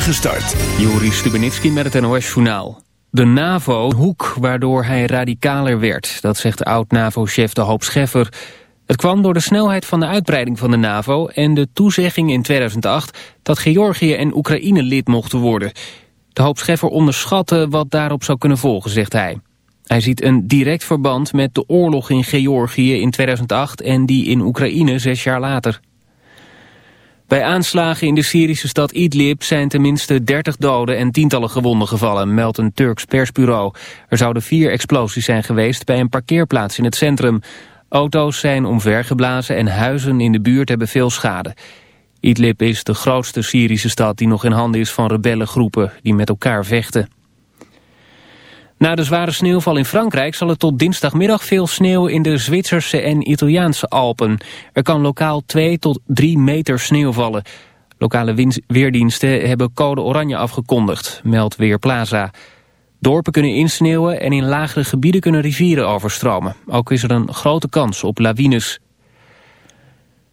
spoedige start. Joris met het NOS-journaal. De NAVO hoek waardoor hij radicaler werd. Dat zegt oud-NAVO-chef De Hoop Scheffer. Het kwam door de snelheid van de uitbreiding van de NAVO... en de toezegging in 2008 dat Georgië en Oekraïne lid mochten worden. De Hoop Scheffer onderschatte wat daarop zou kunnen volgen, zegt hij. Hij ziet een direct verband met de oorlog in Georgië in 2008... en die in Oekraïne zes jaar later. Bij aanslagen in de Syrische stad Idlib zijn tenminste 30 doden en tientallen gewonden gevallen, meldt een Turks persbureau. Er zouden vier explosies zijn geweest bij een parkeerplaats in het centrum. Auto's zijn omvergeblazen en huizen in de buurt hebben veel schade. Idlib is de grootste Syrische stad die nog in handen is van rebellengroepen die met elkaar vechten. Na de zware sneeuwval in Frankrijk zal het tot dinsdagmiddag veel sneeuw in de Zwitserse en Italiaanse Alpen. Er kan lokaal 2 tot 3 meter sneeuw vallen. Lokale weerdiensten hebben code oranje afgekondigd, meldt Weerplaza. Dorpen kunnen insneeuwen en in lagere gebieden kunnen rivieren overstromen. Ook is er een grote kans op lawines.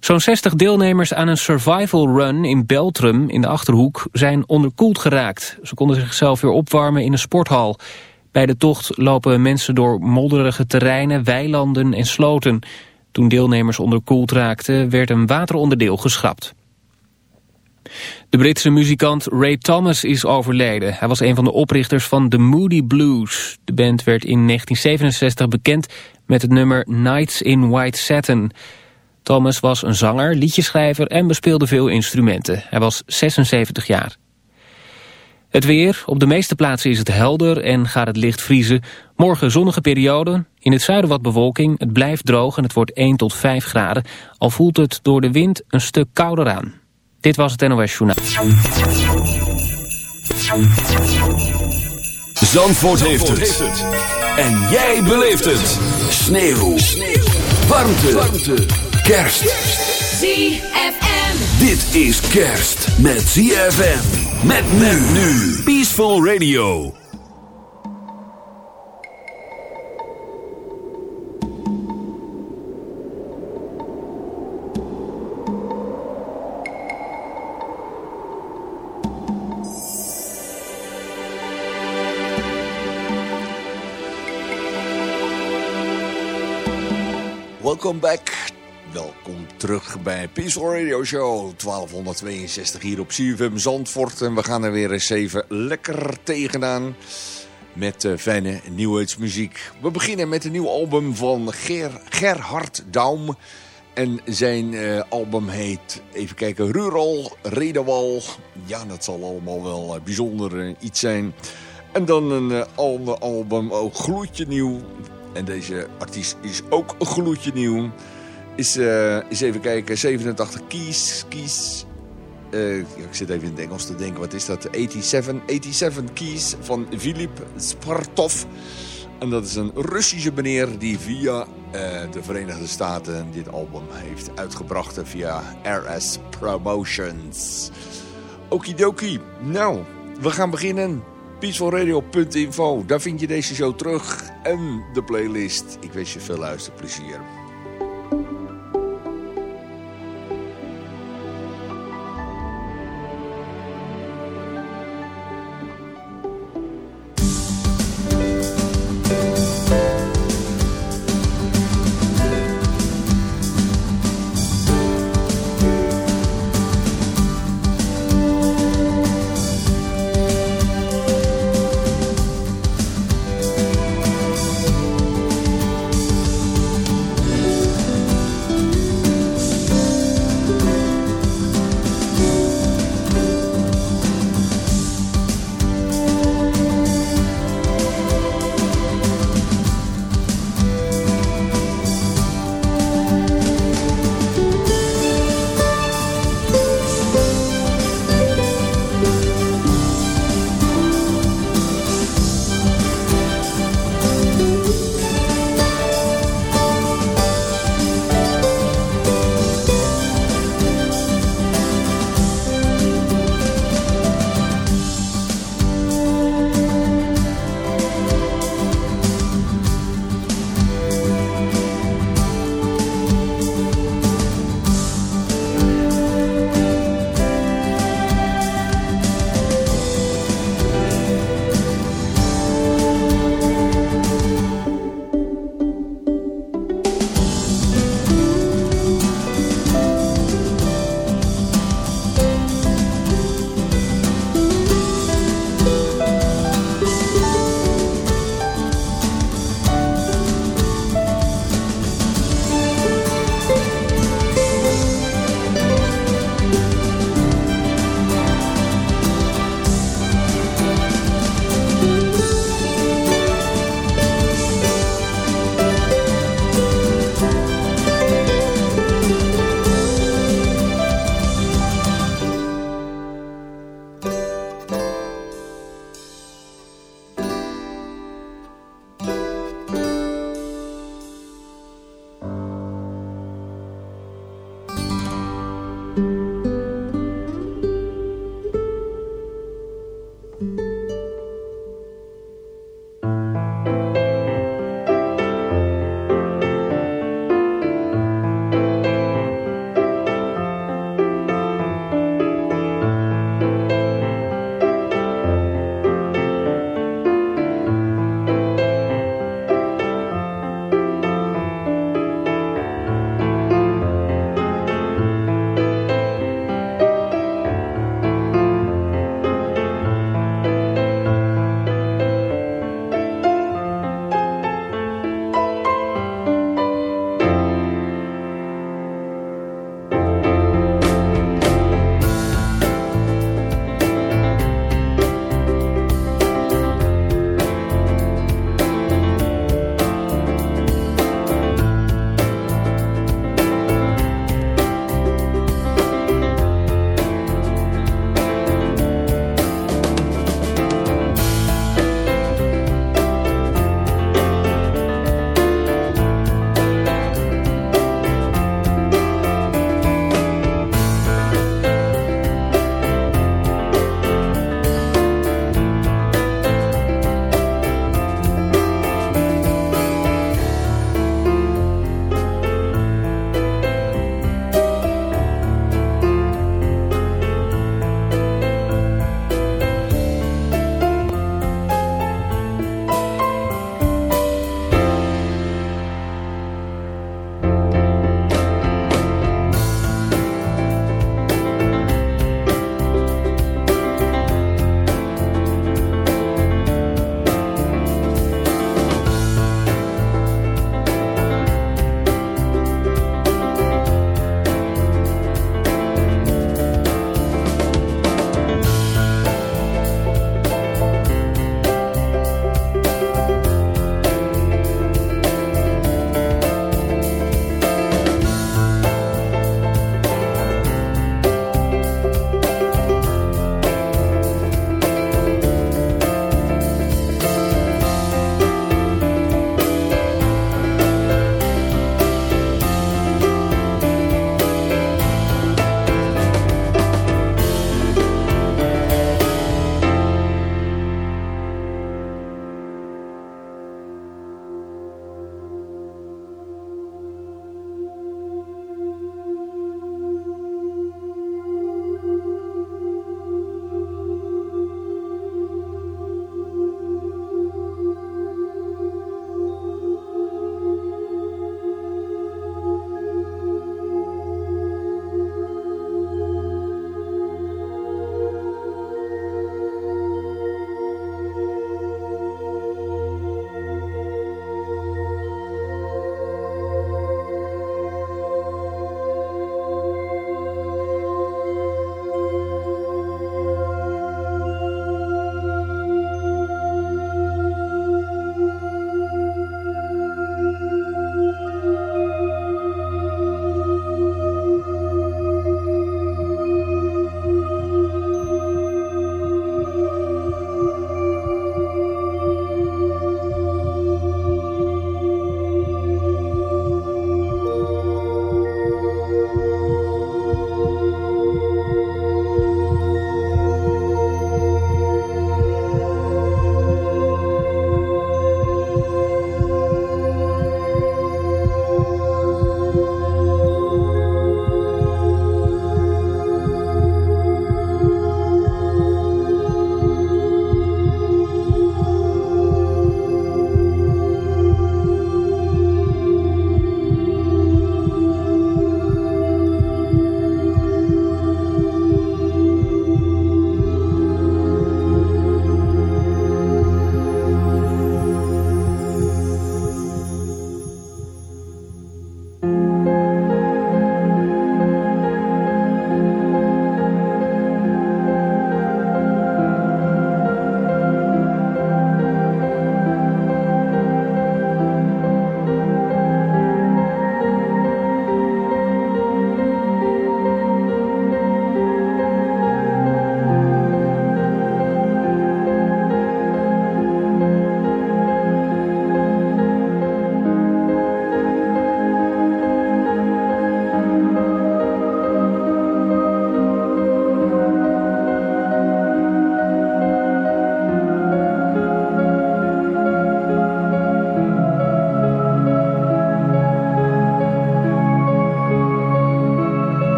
Zo'n 60 deelnemers aan een survival run in Beltrum in de Achterhoek zijn onderkoeld geraakt. Ze konden zichzelf weer opwarmen in een sporthal. Bij de tocht lopen mensen door modderige terreinen, weilanden en sloten. Toen deelnemers onderkoeld raakten, werd een wateronderdeel geschrapt. De Britse muzikant Ray Thomas is overleden. Hij was een van de oprichters van The Moody Blues. De band werd in 1967 bekend met het nummer Nights in White Satin. Thomas was een zanger, liedjeschrijver en bespeelde veel instrumenten. Hij was 76 jaar. Het weer. Op de meeste plaatsen is het helder en gaat het licht vriezen. Morgen zonnige periode. In het zuiden wat bewolking. Het blijft droog en het wordt 1 tot 5 graden. Al voelt het door de wind een stuk kouder aan. Dit was het NOS Journaal. Zandvoort, heeft, het. En jij beleeft het. Sneeuw. Warmte. Warmte. Kerst. ZFM. Dit is kerst met ZFM. Met men nu. Peaceful Radio. Welcome back terug bij Peaceful Radio Show 1262 hier op CFM Zandvoort. En we gaan er weer eens even lekker tegenaan met uh, fijne muziek. We beginnen met een nieuw album van Ger Gerhard Daum. En zijn uh, album heet, even kijken, Rural Redewal. Ja, dat zal allemaal wel uh, bijzonder iets zijn. En dan een ander album, ook gloedje nieuw. En deze artiest is ook gloedje nieuw is, uh, is even kijken, 87 keys, keys. Ik zit even in het Engels te denken, wat is dat? 87, 87 keys van Filip Spartov. En dat is een Russische meneer die via uh, de Verenigde Staten dit album heeft uitgebracht via RS Promotions. Okidoki. Nou, we gaan beginnen. Peacefulradio.info, daar vind je deze show terug en de playlist. Ik wens je veel luisterplezier.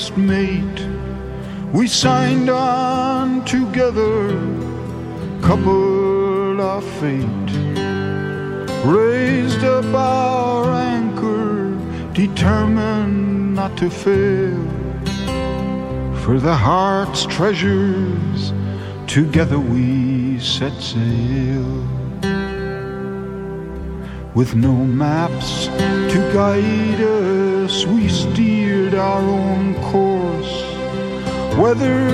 First mate. We signed on together, couple of fate. Raised up our anchor, determined not to fail. For the heart's treasures, together we set sail with no maps to guide us, we steered our own course. Weather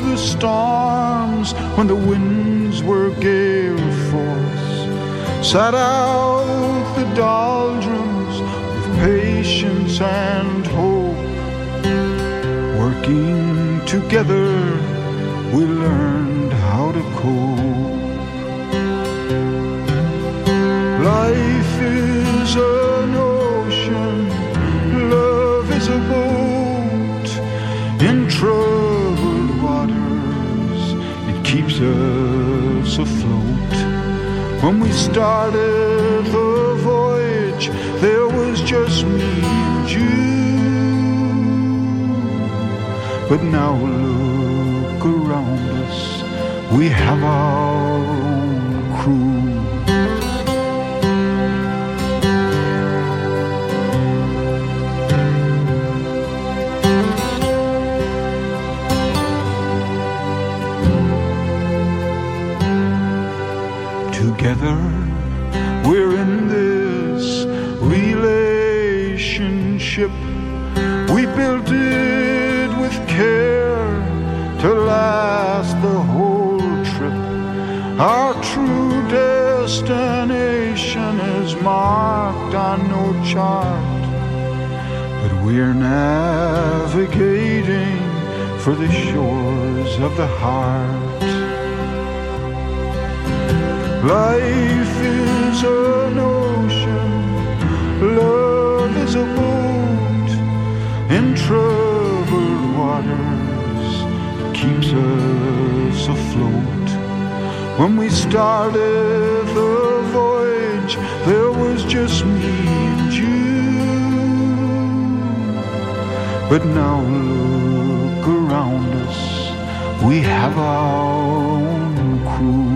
the storms when the winds were gale force. Sat out the doldrums with patience and hope. Working together, we learned how to cope. An ocean, love is a boat in troubled waters. It keeps us afloat. When we started the voyage, there was just me and you. But now look around us, we have our But now look around us, we have our own crew.